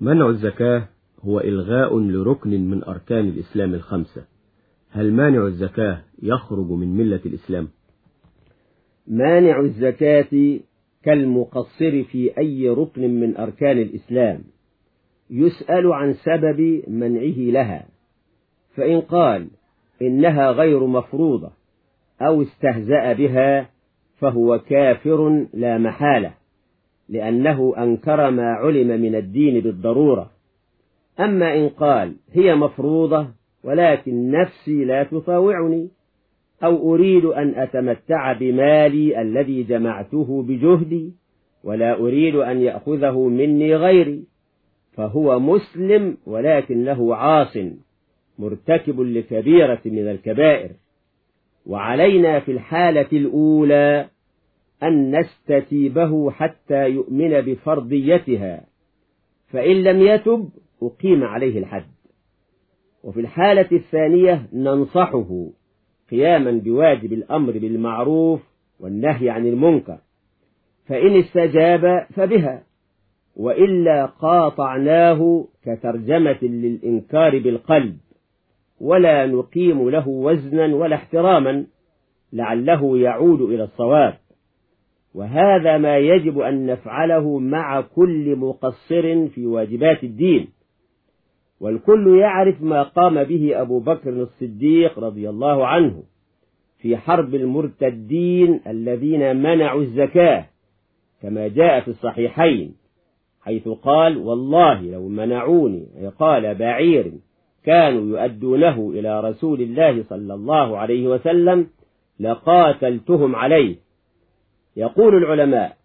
منع الزكاة هو إلغاء لركن من أركان الإسلام الخمسة. هل مانع الزكاة يخرج من ملة الإسلام؟ مانع الزكاة كالمقصر في أي ركن من أركان الإسلام. يسأل عن سبب منعه لها. فإن قال إنها غير مفروضة أو استهزأ بها فهو كافر لا محالة. لأنه أنكر ما علم من الدين بالضرورة. أما إن قال هي مفروضة ولكن نفسي لا تطاوعني أو أريد أن أتمتع بمالي الذي جمعته بجهدي ولا أريد أن يأخذه مني غيري فهو مسلم ولكن له عاص مرتكب لكبيرة من الكبائر. وعلينا في الحالة الأولى أن نستتيبه حتى يؤمن بفرضيتها. فإن لم يتب أقيم عليه الحد. وفي الحالة الثانية ننصحه قياما بواجب الأمر بالمعروف والنهي عن المنكر. فإن استجاب فبها. وإلا قاطعناه كترجمة للإنكار بالقلب. ولا نقيم له وزنا ولا احتراما لعله يعود إلى الصواب. وهذا ما يجب أن نفعله مع كل مقصر في واجبات الدين. والكل يعرف ما قام به أبو بكر الصديق رضي الله عنه في حرب المرتدين الذين منعوا الزكاة كما جاء في الصحيحين حيث قال والله لو منعوني قال بعير كانوا يؤدونه إلى رسول الله صلى الله عليه وسلم لقاتلتهم عليه يقول العلماء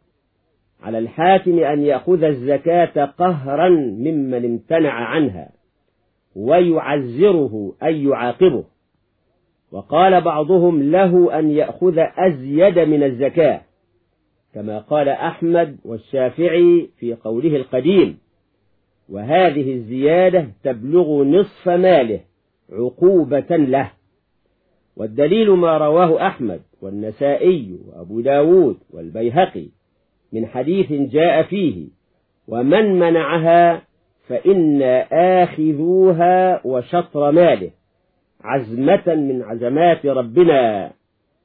على الحاكم أن يأخذ الزكاة قهرا ممن امتنع عنها ويعزره أي يعاقبه. وقال بعضهم له أن يأخذ أزيد من الزكاة كما قال أحمد والشافعي في قوله القديم وهذه الزيادة تبلغ نصف ماله عقوبة له. والدليل ما رواه أحمد والنسائي وأبو داود والبيهقي من حديث جاء فيه ومن منعها فإن آخذوها وشطر ماله عزمة من عزمات ربنا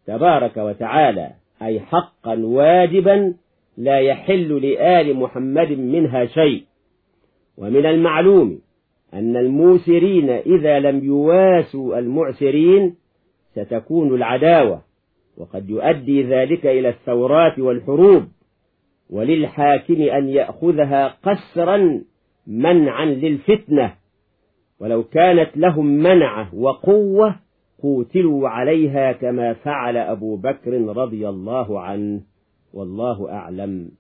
تبارك وتعالى أي حقا واجبا لا يحل لآل محمد منها شيء. ومن المعلوم أن الموسرين إذا لم يواسوا المعسرين ستكون العداوة وقد يؤدي ذلك إلى الثورات والحروب وللحاكم أن يأخذها قسرا منعا للفتنة. ولو كانت لهم منعة وقوة قوتلوا عليها كما فعل أبو بكر رضي الله عنه والله أعلم.